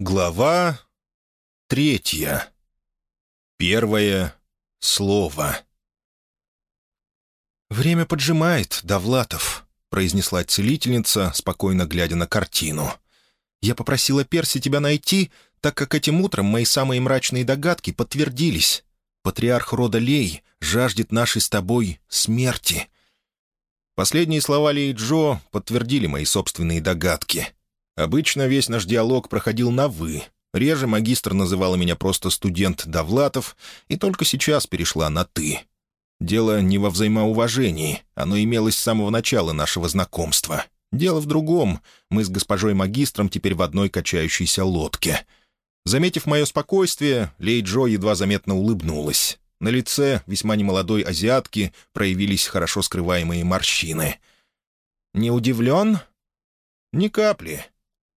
Глава третья. Первое слово. «Время поджимает, Довлатов», — произнесла целительница, спокойно глядя на картину. «Я попросила Перси тебя найти, так как этим утром мои самые мрачные догадки подтвердились. Патриарх рода Лей жаждет нашей с тобой смерти». Последние слова Лей Джо подтвердили мои собственные догадки — Обычно весь наш диалог проходил на «вы». Реже магистр называла меня просто студент Довлатов, и только сейчас перешла на «ты». Дело не во взаимоуважении, оно имелось с самого начала нашего знакомства. Дело в другом. Мы с госпожой магистром теперь в одной качающейся лодке. Заметив мое спокойствие, Лей Джо едва заметно улыбнулась. На лице весьма немолодой азиатки проявились хорошо скрываемые морщины. «Не удивлен?» «Ни капли.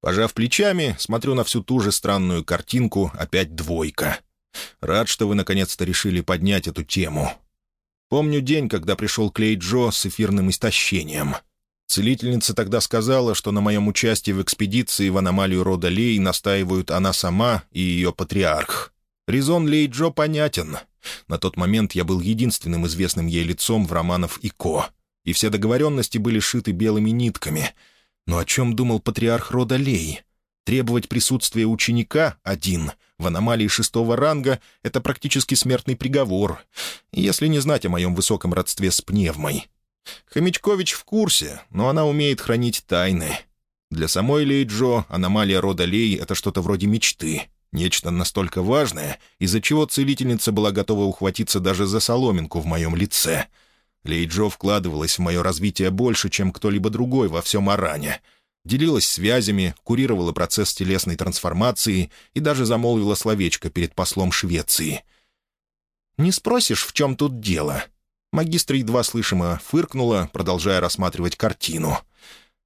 Пожав плечами, смотрю на всю ту же странную картинку, опять двойка. Рад, что вы наконец-то решили поднять эту тему. Помню день, когда пришел Клей Джо с эфирным истощением. Целительница тогда сказала, что на моем участии в экспедиции в аномалию рода Лей настаивают она сама и ее патриарх. Резон Лей Джо понятен. На тот момент я был единственным известным ей лицом в романах Ико, и все договоренности были шиты белыми нитками — но о чем думал патриарх рода Лей? Требовать присутствия ученика один в аномалии шестого ранга — это практически смертный приговор, если не знать о моем высоком родстве с пневмой. Хомячкович в курсе, но она умеет хранить тайны. Для самой Лей Джо аномалия рода Лей — это что-то вроде мечты, нечто настолько важное, из-за чего целительница была готова ухватиться даже за соломинку в моем лице — Лейджо вкладывалась в мое развитие больше, чем кто-либо другой во всем Аране. Делилась связями, курировала процесс телесной трансформации и даже замолвила словечко перед послом Швеции. «Не спросишь, в чем тут дело?» Магистр едва слышимо фыркнула, продолжая рассматривать картину.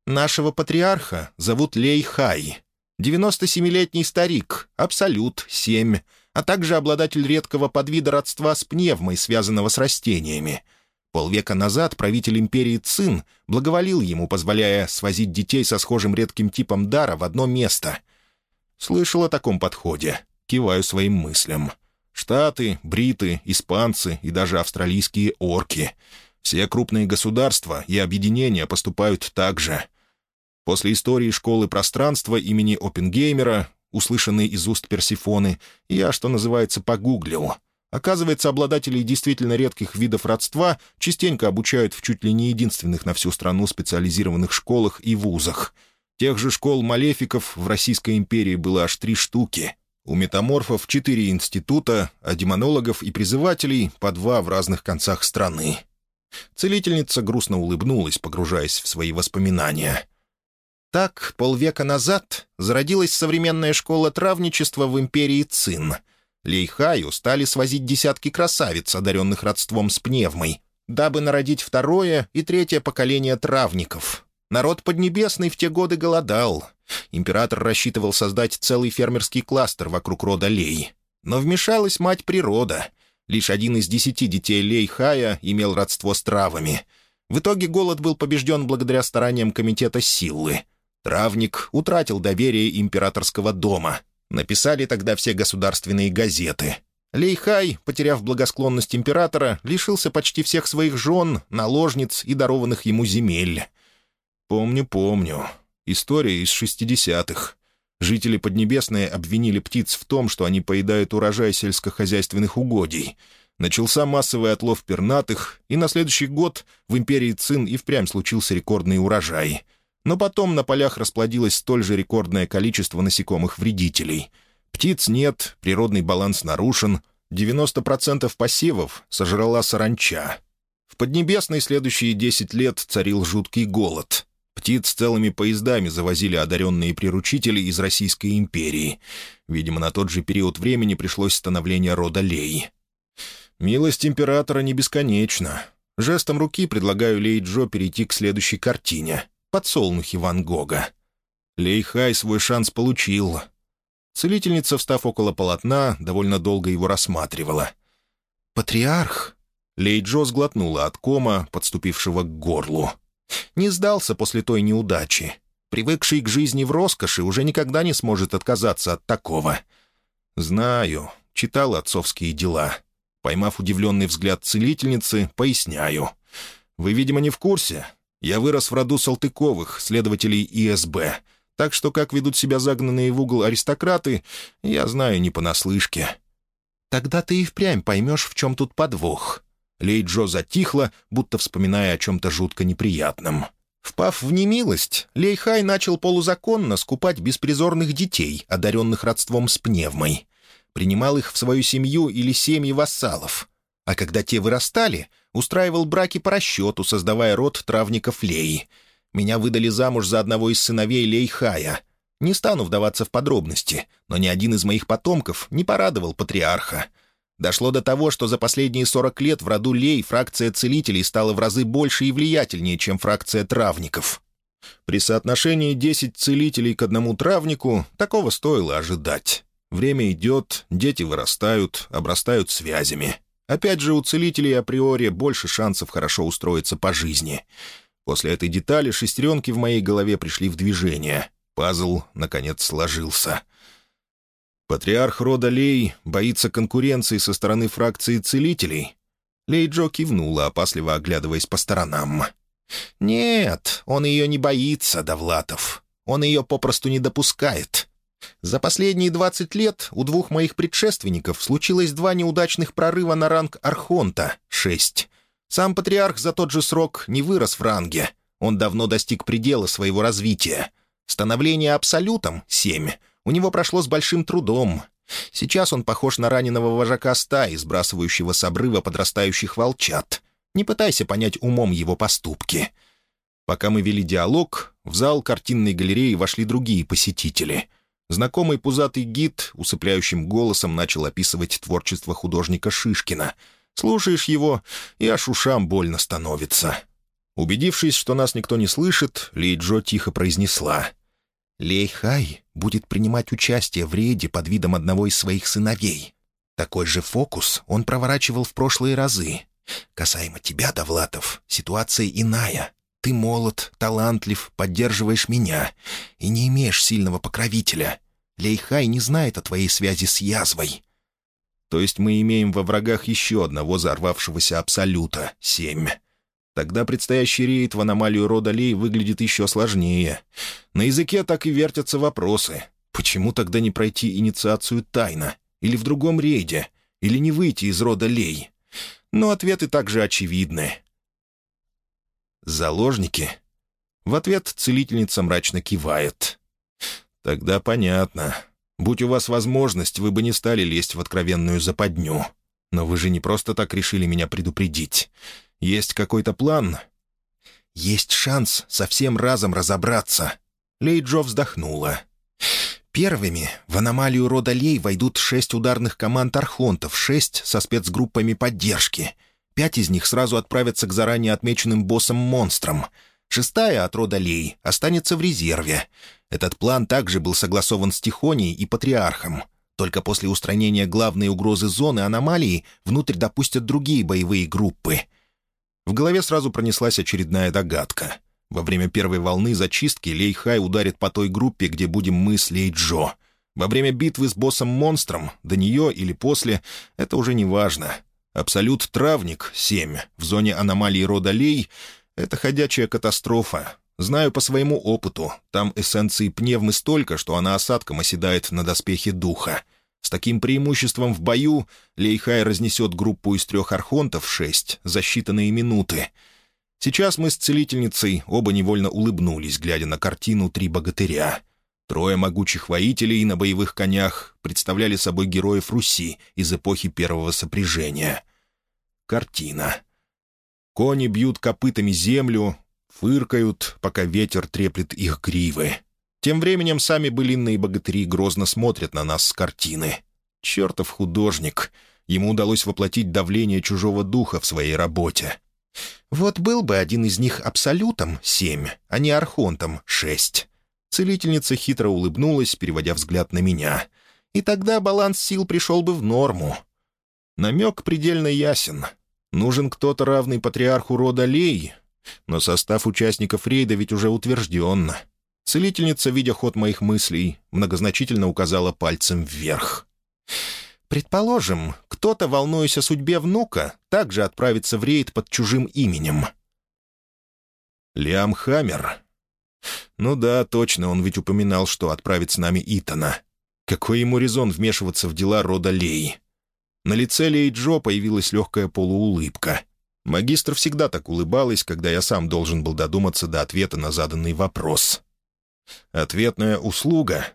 «Нашего патриарха зовут Лей Хай. 97-летний старик, абсолют, семь, а также обладатель редкого подвида родства с пневмой, связанного с растениями. Полвека назад правитель империи Цин благоволил ему, позволяя свозить детей со схожим редким типом дара в одно место. Слышал о таком подходе. Киваю своим мыслям. Штаты, бриты, испанцы и даже австралийские орки. Все крупные государства и объединения поступают так же. После истории школы пространства имени Опенгеймера, услышанной из уст Персифоны, я, что называется, погуглил — Оказывается, обладателей действительно редких видов родства частенько обучают в чуть ли не единственных на всю страну специализированных школах и вузах. Тех же школ-малефиков в Российской империи было аж три штуки. У метаморфов четыре института, а демонологов и призывателей по два в разных концах страны. Целительница грустно улыбнулась, погружаясь в свои воспоминания. Так, полвека назад зародилась современная школа травничества в империи Цин — Лейхаю стали свозить десятки красавиц, одаренных родством с пневмой, дабы народить второе и третье поколение травников. Народ Поднебесный в те годы голодал. Император рассчитывал создать целый фермерский кластер вокруг рода Лей. Но вмешалась мать природа. Лишь один из десяти детей Лейхая имел родство с травами. В итоге голод был побежден благодаря стараниям Комитета Силлы. Травник утратил доверие императорского дома, Написали тогда все государственные газеты. Лейхай, потеряв благосклонность императора, лишился почти всех своих жен, наложниц и дарованных ему земель. Помню, помню. История из шестидесятых. Жители Поднебесные обвинили птиц в том, что они поедают урожай сельскохозяйственных угодий. Начался массовый отлов пернатых, и на следующий год в империи Цин и впрямь случился рекордный урожай — но потом на полях расплодилось столь же рекордное количество насекомых-вредителей. Птиц нет, природный баланс нарушен, 90% посевов сожрала саранча. В Поднебесной следующие 10 лет царил жуткий голод. Птиц целыми поездами завозили одаренные приручители из Российской империи. Видимо, на тот же период времени пришлось становление рода Лей. Милость императора не бесконечна. Жестом руки предлагаю Лей Джо перейти к следующей картине — подсолнухи Ван Гога. Лейхай свой шанс получил. Целительница, встав около полотна, довольно долго его рассматривала. «Патриарх?» Лейджо сглотнула от кома, подступившего к горлу. «Не сдался после той неудачи. Привыкший к жизни в роскоши уже никогда не сможет отказаться от такого. Знаю, читал отцовские дела. Поймав удивленный взгляд целительницы, поясняю. Вы, видимо, не в курсе. Я вырос в роду Салтыковых, следователей ИСБ. Так что как ведут себя загнанные в угол аристократы, я знаю не понаслышке. Тогда ты и впрямь поймешь, в чем тут подвох. Лей Джо затихла, будто вспоминая о чем-то жутко неприятном. Впав в немилость, Лей Хай начал полузаконно скупать беспризорных детей, одаренных родством с пневмой. Принимал их в свою семью или семьи вассалов. А когда те вырастали, устраивал браки по расчету, создавая род травников Лей. Меня выдали замуж за одного из сыновей Лей Хая. Не стану вдаваться в подробности, но ни один из моих потомков не порадовал патриарха. Дошло до того, что за последние 40 лет в роду Лей фракция целителей стала в разы больше и влиятельнее, чем фракция травников. При соотношении 10 целителей к одному травнику такого стоило ожидать. Время идет, дети вырастают, обрастают связями. Опять же, у целителей априори больше шансов хорошо устроиться по жизни. После этой детали шестеренки в моей голове пришли в движение. Пазл, наконец, сложился — Патриарх рода Лей боится конкуренции со стороны фракции целителей. Лей Джо кивнула, опасливо оглядываясь по сторонам. «Нет, он ее не боится, Довлатов. Он ее попросту не допускает. За последние двадцать лет у двух моих предшественников случилось два неудачных прорыва на ранг Архонта — шесть. Сам патриарх за тот же срок не вырос в ранге. Он давно достиг предела своего развития. Становление абсолютом — семь — у него прошло с большим трудом. Сейчас он похож на раненого вожака стаи, сбрасывающего с обрыва подрастающих волчат. Не пытайся понять умом его поступки. Пока мы вели диалог, в зал картинной галереи вошли другие посетители. Знакомый пузатый гид усыпляющим голосом начал описывать творчество художника Шишкина. Слушаешь его, и аж ушам больно становится. Убедившись, что нас никто не слышит, Ли Джо тихо произнесла. Лейхай будет принимать участие в рейде под видом одного из своих сыновей. Такой же фокус он проворачивал в прошлые разы. Касаемо тебя, Довлатов, ситуация иная. Ты молод, талантлив, поддерживаешь меня и не имеешь сильного покровителя. Лейхай не знает о твоей связи с язвой. То есть мы имеем во врагах еще одного взорвавшегося Абсолюта — семь. Тогда предстоящий рейд в аномалию рода Лей выглядит еще сложнее. На языке так и вертятся вопросы. Почему тогда не пройти инициацию тайно? Или в другом рейде? Или не выйти из рода Лей? Но ответы также очевидны. «Заложники?» В ответ целительница мрачно кивает. «Тогда понятно. Будь у вас возможность, вы бы не стали лезть в откровенную западню. Но вы же не просто так решили меня предупредить. Есть какой-то план?» «Есть шанс совсем разом разобраться». Лей Джо вздохнула. Первыми в аномалию рода Лей войдут шесть ударных команд архонтов, шесть со спецгруппами поддержки. Пять из них сразу отправятся к заранее отмеченным боссам-монстрам. Шестая от рода Лей останется в резерве. Этот план также был согласован с Тихонией и Патриархом. Только после устранения главной угрозы зоны аномалии внутрь допустят другие боевые группы — в голове сразу пронеслась очередная догадка. Во время первой волны зачистки Лей Хай ударит по той группе, где будем мы с Лей Джо. Во время битвы с боссом-монстром, до нее или после, это уже не важно. Абсолют Травник, 7, в зоне аномалии рода Лей — это ходячая катастрофа. Знаю по своему опыту, там эссенции пневмы столько, что она осадком оседает на доспехе духа. С таким преимуществом в бою Лейхай разнесет группу из трех архонтов шесть за считанные минуты. Сейчас мы с целительницей оба невольно улыбнулись, глядя на картину «Три богатыря». Трое могучих воителей на боевых конях представляли собой героев Руси из эпохи первого сопряжения. Картина. Кони бьют копытами землю, фыркают, пока ветер треплет их гривы. Тем временем сами былинные богатыри грозно смотрят на нас с картины. Чертов художник. Ему удалось воплотить давление чужого духа в своей работе. Вот был бы один из них абсолютом — семь, а не архонтом — шесть. Целительница хитро улыбнулась, переводя взгляд на меня. И тогда баланс сил пришел бы в норму. Намек предельно ясен. Нужен кто-то равный патриарху рода Лей, но состав участников рейда ведь уже утвержден. Целительница, видя ход моих мыслей, многозначительно указала пальцем вверх. «Предположим, кто-то, волнуясь о судьбе внука, также отправится в рейд под чужим именем». «Лиам Хаммер?» «Ну да, точно, он ведь упоминал, что отправит с нами Итана. Какой ему резон вмешиваться в дела рода Лей?» На лице Лей Джо появилась легкая полуулыбка. Магистр всегда так улыбалась, когда я сам должен был додуматься до ответа на заданный вопрос. «Ответная услуга?»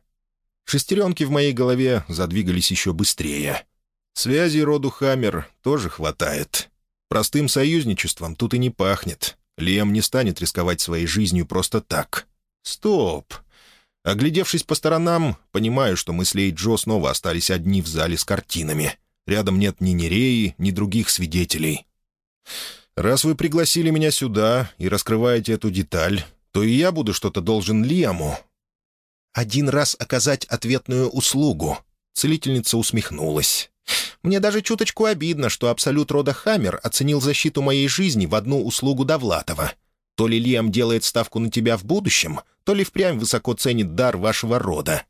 Шестеренки в моей голове задвигались еще быстрее. Связей роду Хаммер тоже хватает. Простым союзничеством тут и не пахнет. Лем не станет рисковать своей жизнью просто так. Стоп! Оглядевшись по сторонам, понимаю, что мы с Лей Джо снова остались одни в зале с картинами. Рядом нет ни Нереи, ни других свидетелей. «Раз вы пригласили меня сюда и раскрываете эту деталь, то и я буду что-то должен Лиаму». «Один раз оказать ответную услугу», — целительница усмехнулась. «Мне даже чуточку обидно, что Абсолют рода Хаммер оценил защиту моей жизни в одну услугу Довлатова. То ли Лиам делает ставку на тебя в будущем, то ли впрямь высоко ценит дар вашего рода».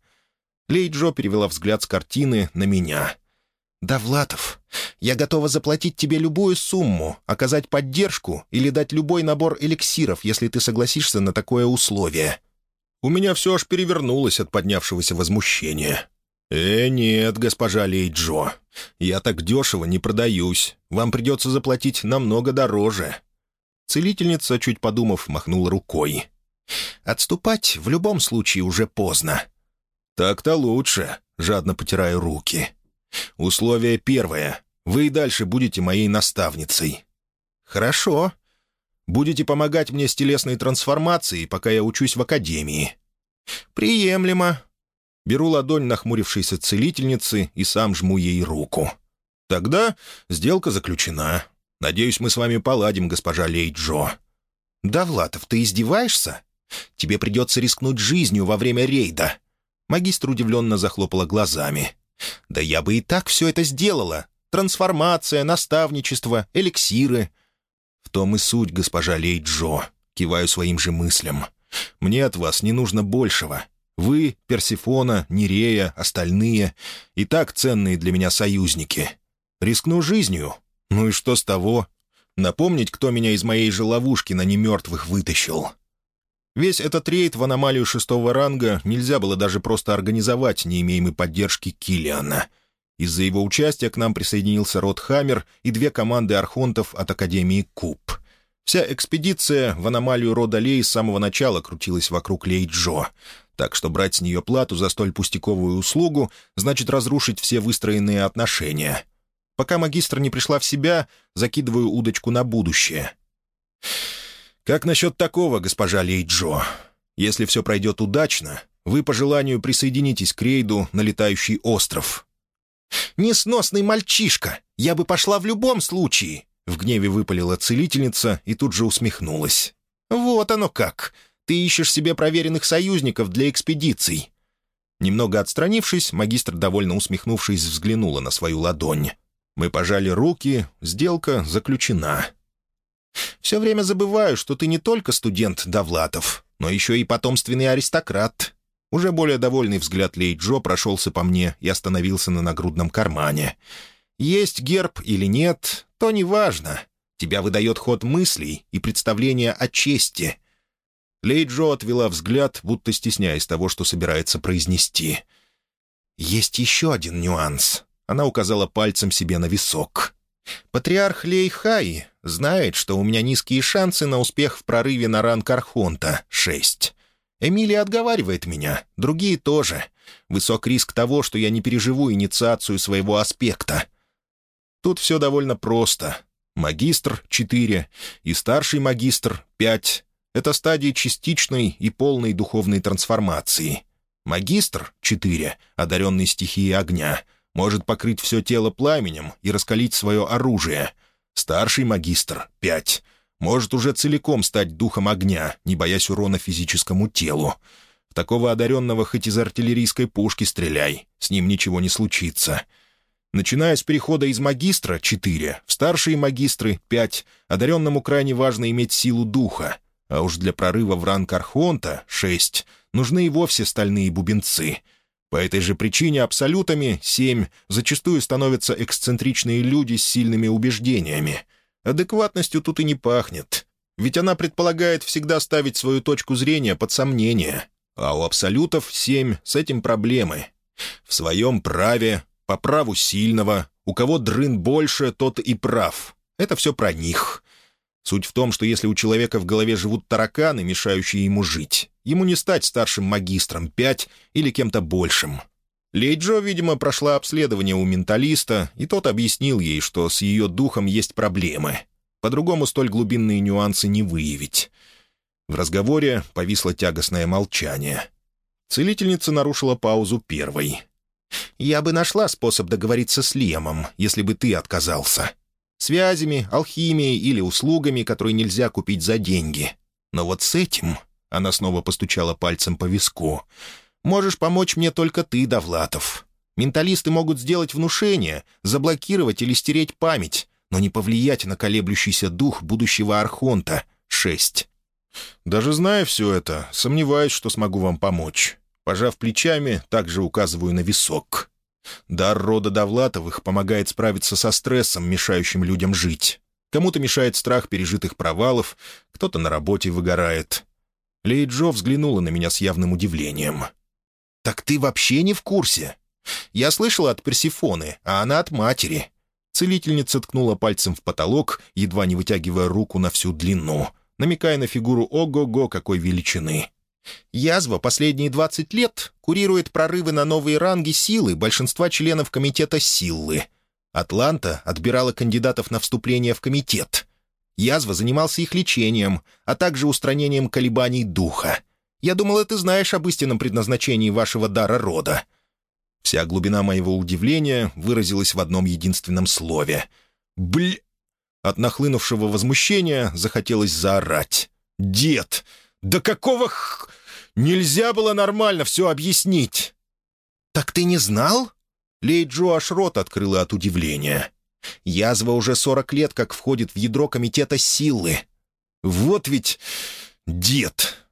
Лей Джо перевела взгляд с картины на меня. «Довлатов, я готова заплатить тебе любую сумму, оказать поддержку или дать любой набор эликсиров, если ты согласишься на такое условие». У меня все аж перевернулось от поднявшегося возмущения. «Э, нет, госпожа Лейджо, я так дешево не продаюсь. Вам придется заплатить намного дороже». Целительница, чуть подумав, махнула рукой. «Отступать в любом случае уже поздно». «Так-то лучше», — жадно потираю руки. Условие первое. Вы и дальше будете моей наставницей». «Хорошо. Будете помогать мне с телесной трансформацией, пока я учусь в академии». «Приемлемо». Беру ладонь нахмурившейся целительницы и сам жму ей руку. «Тогда сделка заключена. Надеюсь, мы с вами поладим, госпожа Лейджо». «Да, Влатов, ты издеваешься? Тебе придется рискнуть жизнью во время рейда». Магистр удивленно захлопала глазами. Да я бы и так все это сделала. Трансформация, наставничество, эликсиры. В том и суть, госпожа Лейджо. Киваю своим же мыслям. Мне от вас не нужно большего. Вы, Персифона, Нерея, остальные — и так ценные для меня союзники. Рискну жизнью. Ну и что с того? Напомнить, кто меня из моей же ловушки на немертвых вытащил. Весь этот рейд в аномалию шестого ранга нельзя было даже просто организовать, не имея мы поддержки Киллиана. Из-за его участия к нам присоединился род Хаммер и две команды архонтов от Академии Куб. Вся экспедиция в аномалию рода Лей с самого начала крутилась вокруг Лей Джо, так что брать с нее плату за столь пустяковую услугу значит разрушить все выстроенные отношения. Пока магистр не пришла в себя, закидываю удочку на будущее — «Как насчет такого, госпожа Лейджо? Если все пройдет удачно, вы по желанию присоединитесь к рейду на летающий остров». «Несносный мальчишка! Я бы пошла в любом случае!» В гневе выпалила целительница и тут же усмехнулась. «Вот оно как! Ты ищешь себе проверенных союзников для экспедиций!» Немного отстранившись, магистр, довольно усмехнувшись, взглянула на свою ладонь. Мы пожали руки, сделка заключена. Все время забываю, что ты не только студент Довлатов, но еще и потомственный аристократ». Уже более довольный взгляд Лей Джо прошелся по мне и остановился на нагрудном кармане. «Есть герб или нет, то неважно. Тебя выдает ход мыслей и представление о чести». Лей Джо отвела взгляд, будто стесняясь того, что собирается произнести. «Есть еще один нюанс». Она указала пальцем себе на висок. Патриарх Лейхай знает, что у меня низкие шансы на успех в прорыве на ранг Архонта — шесть. Эмилия отговаривает меня, другие тоже. Высок риск того, что я не переживу инициацию своего аспекта. Тут все довольно просто. Магистр — четыре, и старший магистр — пять. Это стадии частичной и полной духовной трансформации. Магистр — четыре, одаренный стихией огня — может покрыть все тело пламенем и раскалить свое оружие. Старший магистр — пять. Может уже целиком стать духом огня, не боясь урона физическому телу. В такого одаренного хоть из артиллерийской пушки стреляй, с ним ничего не случится. Начиная с перехода из магистра — четыре, в старшие магистры — пять, одаренному крайне важно иметь силу духа, а уж для прорыва в ранг Архонта — шесть, нужны и вовсе стальные бубенцы. По этой же причине абсолютами семь зачастую становятся эксцентричные люди с сильными убеждениями. Адекватностью тут и не пахнет. Ведь она предполагает всегда ставить свою точку зрения под сомнение. А у абсолютов семь с этим проблемы. В своем праве, по праву сильного, у кого дрын больше, тот и прав. Это все про них. Суть в том, что если у человека в голове живут тараканы, мешающие ему жить, ему не стать старшим магистром пять или кем-то большим. Лейджо, видимо, прошла обследование у менталиста, и тот объяснил ей, что с ее духом есть проблемы. По-другому столь глубинные нюансы не выявить. В разговоре повисло тягостное молчание. Целительница нарушила паузу первой. «Я бы нашла способ договориться с Лемом, если бы ты отказался. Связями, алхимией или услугами, которые нельзя купить за деньги. Но вот с этим...» — она снова постучала пальцем по виску. «Можешь помочь мне только ты, Довлатов. Менталисты могут сделать внушение, заблокировать или стереть память, но не повлиять на колеблющийся дух будущего Архонта. Шесть. Даже зная все это, сомневаюсь, что смогу вам помочь. Пожав плечами, также указываю на висок. Дар рода Довлатовых помогает справиться со стрессом, мешающим людям жить. Кому-то мешает страх пережитых провалов, кто-то на работе выгорает. Лей Джо взглянула на меня с явным удивлением. «Так ты вообще не в курсе? Я слышала от Персифоны, а она от матери. Целительница ткнула пальцем в потолок, едва не вытягивая руку на всю длину, намекая на фигуру ого-го какой величины. Язва последние 20 лет курирует прорывы на новые ранги силы большинства членов комитета Силлы. Атланта отбирала кандидатов на вступление в комитет. Язва занимался их лечением, а также устранением колебаний духа. Я думала, ты знаешь об истинном предназначении вашего дара рода. Вся глубина моего удивления выразилась в одном единственном слове. «Бль...» От нахлынувшего возмущения захотелось заорать. «Дед! Да какого х... Нельзя было нормально все объяснить!» «Так ты не знал?» Лей Джо аж рот открыла от удивления. «Язва уже сорок лет как входит в ядро комитета силы. Вот ведь... дед!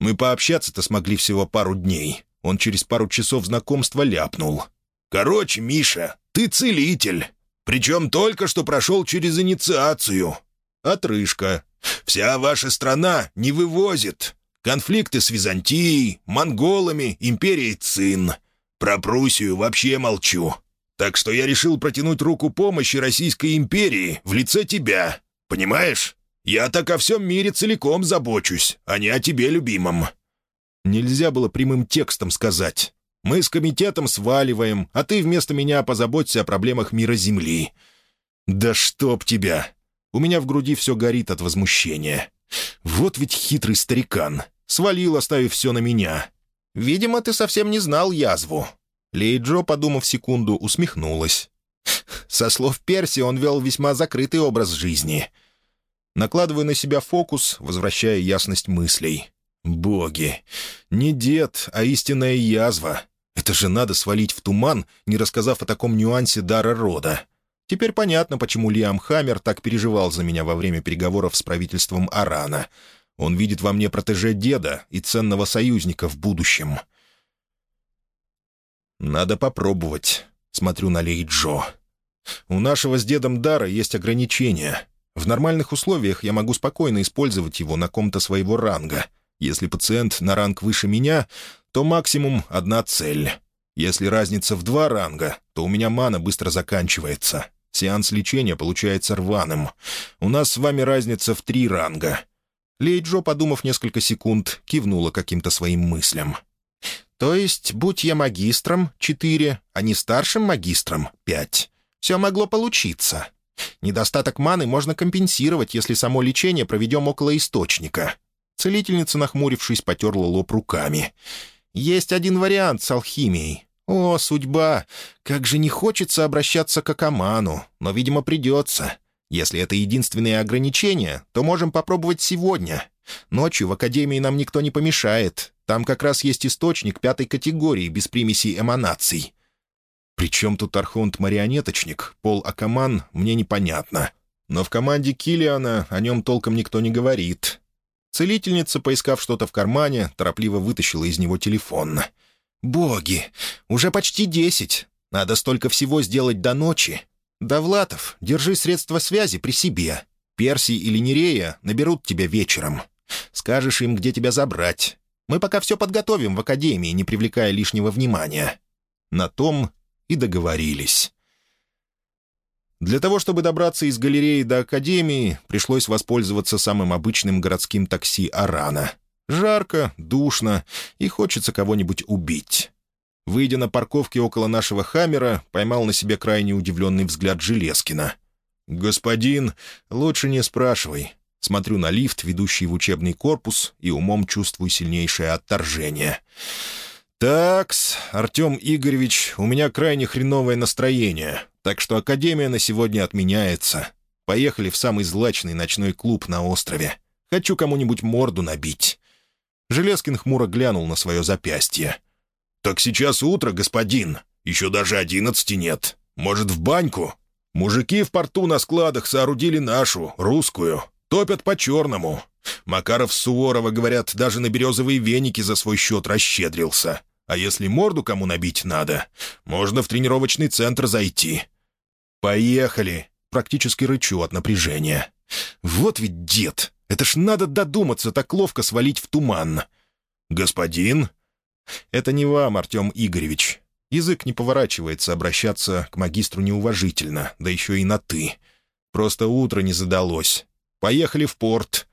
Мы пообщаться-то смогли всего пару дней. Он через пару часов знакомства ляпнул. «Короче, Миша, ты целитель. Причем только что прошел через инициацию. Отрыжка. Вся ваша страна не вывозит. Конфликты с Византией, монголами, империей Цин. Про Пруссию вообще молчу. Так что я решил протянуть руку помощи Российской империи в лице тебя. Понимаешь? Я так о всем мире целиком забочусь, а не о тебе, любимом. Нельзя было прямым текстом сказать. «Мы с комитетом сваливаем, а ты вместо меня позаботься о проблемах мира Земли». «Да чтоб тебя!» У меня в груди все горит от возмущения. «Вот ведь хитрый старикан. Свалил, оставив все на меня. Видимо, ты совсем не знал язву». Лейджо, подумав секунду, усмехнулась. Со слов Перси он вел весьма закрытый образ жизни. Накладываю на себя фокус, возвращая ясность мыслей. Боги! Не дед, а истинная язва. Это же надо свалить в туман, не рассказав о таком нюансе дара рода. Теперь понятно, почему Лиам Хаммер так переживал за меня во время переговоров с правительством Арана. Он видит во мне протеже деда и ценного союзника в будущем. «Надо попробовать», — смотрю на Лей Джо. «У нашего с дедом дара есть ограничения. В нормальных условиях я могу спокойно использовать его на ком-то своего ранга. Если пациент на ранг выше меня, то максимум одна цель. Если разница в два ранга, то у меня мана быстро заканчивается. Сеанс лечения получается рваным. У нас с вами разница в три ранга». Лейджо, подумав несколько секунд, кивнула каким-то своим мыслям. «То есть, будь я магистром — четыре, а не старшим магистром — пять. Все могло получиться. Недостаток маны можно компенсировать, если само лечение проведем около источника. Целительница, нахмурившись, потерла лоб руками. «Есть один вариант с алхимией. О, судьба! Как же не хочется обращаться к Акаману, но, видимо, придется. Если это единственное ограничение, то можем попробовать сегодня. Ночью в Академии нам никто не помешает. Там как раз есть источник пятой категории без примесей эманаций». Причем тут Архонт-марионеточник, Пол Акаман, мне непонятно. Но в команде Килиана о нем толком никто не говорит. Целительница, поискав что-то в кармане, торопливо вытащила из него телефон. «Боги! Уже почти десять! Надо столько всего сделать до ночи! Довлатов, держи средства связи при себе. Перси или Нерея наберут тебя вечером. Скажешь им, где тебя забрать. Мы пока все подготовим в академии, не привлекая лишнего внимания». На том и договорились. Для того, чтобы добраться из галереи до академии, пришлось воспользоваться самым обычным городским такси «Арана». Жарко, душно, и хочется кого-нибудь убить. Выйдя на парковке около нашего «Хаммера», поймал на себе крайне удивленный взгляд Железкина. «Господин, лучше не спрашивай». Смотрю на лифт, ведущий в учебный корпус, и умом чувствую сильнейшее отторжение. «Такс, Артем Игоревич, у меня крайне хреновое настроение. Так что Академия на сегодня отменяется. Поехали в самый злачный ночной клуб на острове. Хочу кому-нибудь морду набить». Железкин хмуро глянул на свое запястье. «Так сейчас утро, господин. Еще даже одиннадцати нет. Может, в баньку? Мужики в порту на складах соорудили нашу, русскую. Топят по-черному. Макаров с Суворова, говорят, даже на березовые веники за свой счет расщедрился. А если морду кому набить надо, можно в тренировочный центр зайти. «Поехали!» — практически рычу от напряжения. «Вот ведь дед! Это ж надо додуматься так ловко свалить в туман!» «Господин?» «Это не вам, Артем Игоревич. Язык не поворачивается обращаться к магистру неуважительно, да еще и на «ты». Просто утро не задалось. Поехали в порт».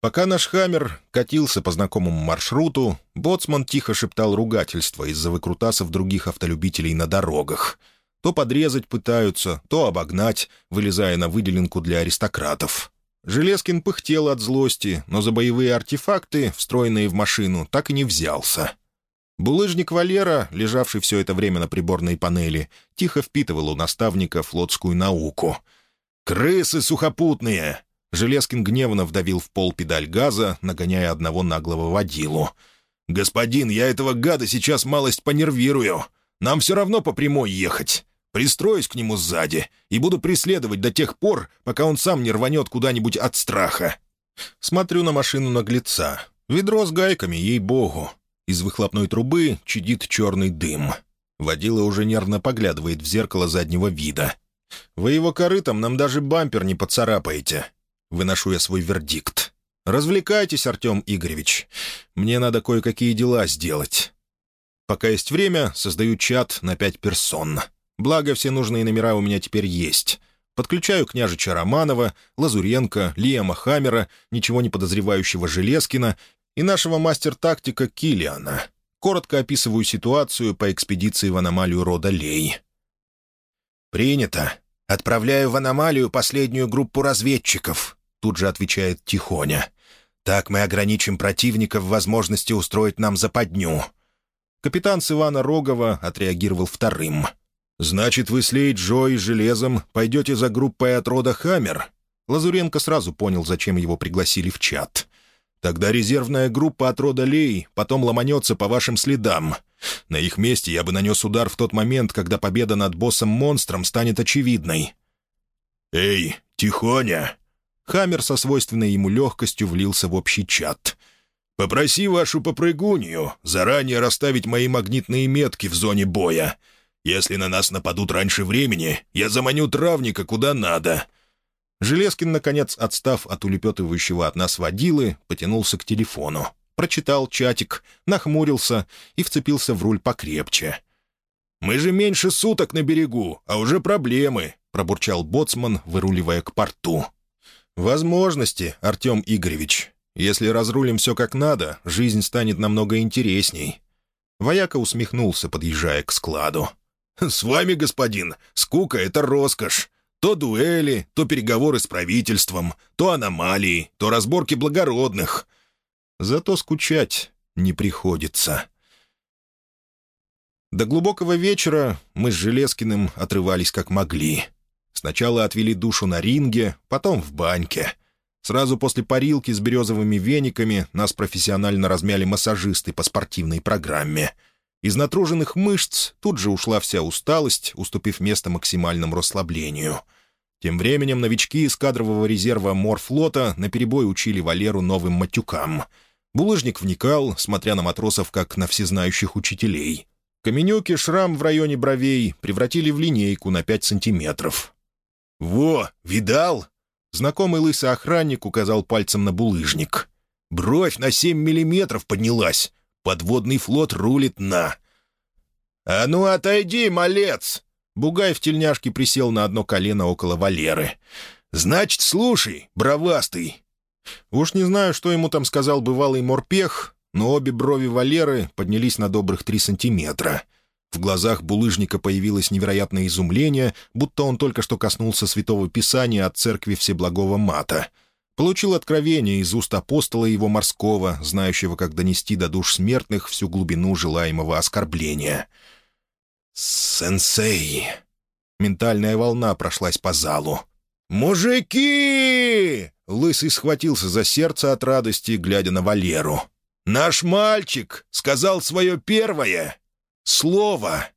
Пока наш «Хаммер» катился по знакомому маршруту, боцман тихо шептал ругательство из-за выкрутасов других автолюбителей на дорогах — то подрезать пытаются, то обогнать, вылезая на выделенку для аристократов. Железкин пыхтел от злости, но за боевые артефакты, встроенные в машину, так и не взялся. Булыжник Валера, лежавший все это время на приборной панели, тихо впитывал у наставника флотскую науку. «Крысы сухопутные!» Железкин гневно вдавил в пол педаль газа, нагоняя одного наглого водилу. «Господин, я этого гада сейчас малость понервирую. Нам все равно по прямой ехать. Пристроюсь к нему сзади и буду преследовать до тех пор, пока он сам не рванет куда-нибудь от страха. Смотрю на машину наглеца. Ведро с гайками, ей-богу. Из выхлопной трубы чадит черный дым. Водила уже нервно поглядывает в зеркало заднего вида. «Вы его корытом нам даже бампер не поцарапаете». Выношу я свой вердикт. «Развлекайтесь, Артем Игоревич. Мне надо кое-какие дела сделать». Пока есть время, создаю чат на пять персон. Благо, все нужные номера у меня теперь есть. Подключаю княжича Романова, Лазуренко, Лиама Хаммера, ничего не подозревающего Железкина и нашего мастер-тактика Килиана. Коротко описываю ситуацию по экспедиции в аномалию рода Лей. «Принято. Отправляю в аномалию последнюю группу разведчиков», — тут же отвечает Тихоня. «Так мы ограничим противника в возможности устроить нам западню». Капитан с Ивана Рогова отреагировал вторым — «Значит, вы с Лей Джо и Железом пойдете за группой от рода Хаммер?» Лазуренко сразу понял, зачем его пригласили в чат. «Тогда резервная группа от рода Лей потом ломанется по вашим следам. На их месте я бы нанес удар в тот момент, когда победа над боссом-монстром станет очевидной». «Эй, тихоня!» Хаммер со свойственной ему легкостью влился в общий чат. «Попроси вашу попрыгунью заранее расставить мои магнитные метки в зоне боя. Если на нас нападут раньше времени, я заманю травника куда надо». Железкин, наконец, отстав от улепетывающего от нас водилы, потянулся к телефону. Прочитал чатик, нахмурился и вцепился в руль покрепче. «Мы же меньше суток на берегу, а уже проблемы», — пробурчал боцман, выруливая к порту. «Возможности, Артем Игоревич. Если разрулим все как надо, жизнь станет намного интересней». Вояка усмехнулся, подъезжая к складу. «С вами, господин, скука — это роскошь. То дуэли, то переговоры с правительством, то аномалии, то разборки благородных. Зато скучать не приходится». До глубокого вечера мы с Железкиным отрывались как могли. Сначала отвели душу на ринге, потом в баньке. Сразу после парилки с березовыми вениками нас профессионально размяли массажисты по спортивной программе — из натруженных мышц тут же ушла вся усталость, уступив место максимальному расслаблению. Тем временем новички из кадрового резерва морфлота наперебой учили Валеру новым матюкам. Булыжник вникал, смотря на матросов как на всезнающих учителей. Каменюки шрам в районе бровей превратили в линейку на пять сантиметров. «Во, видал?» Знакомый лысый охранник указал пальцем на булыжник. «Бровь на семь миллиметров поднялась. Подводный флот рулит на...» «А ну отойди, малец!» Бугай в тельняшке присел на одно колено около Валеры. «Значит, слушай, бровастый!» Уж не знаю, что ему там сказал бывалый морпех, но обе брови Валеры поднялись на добрых три сантиметра. В глазах булыжника появилось невероятное изумление, будто он только что коснулся святого писания от церкви Всеблагого Мата. Получил откровение из уст апостола его морского, знающего, как донести до душ смертных всю глубину желаемого оскорбления. «Сенсей!» Ментальная волна прошлась по залу. «Мужики!» Лысый схватился за сердце от радости, глядя на Валеру. «Наш мальчик сказал свое первое слово!»